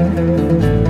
Música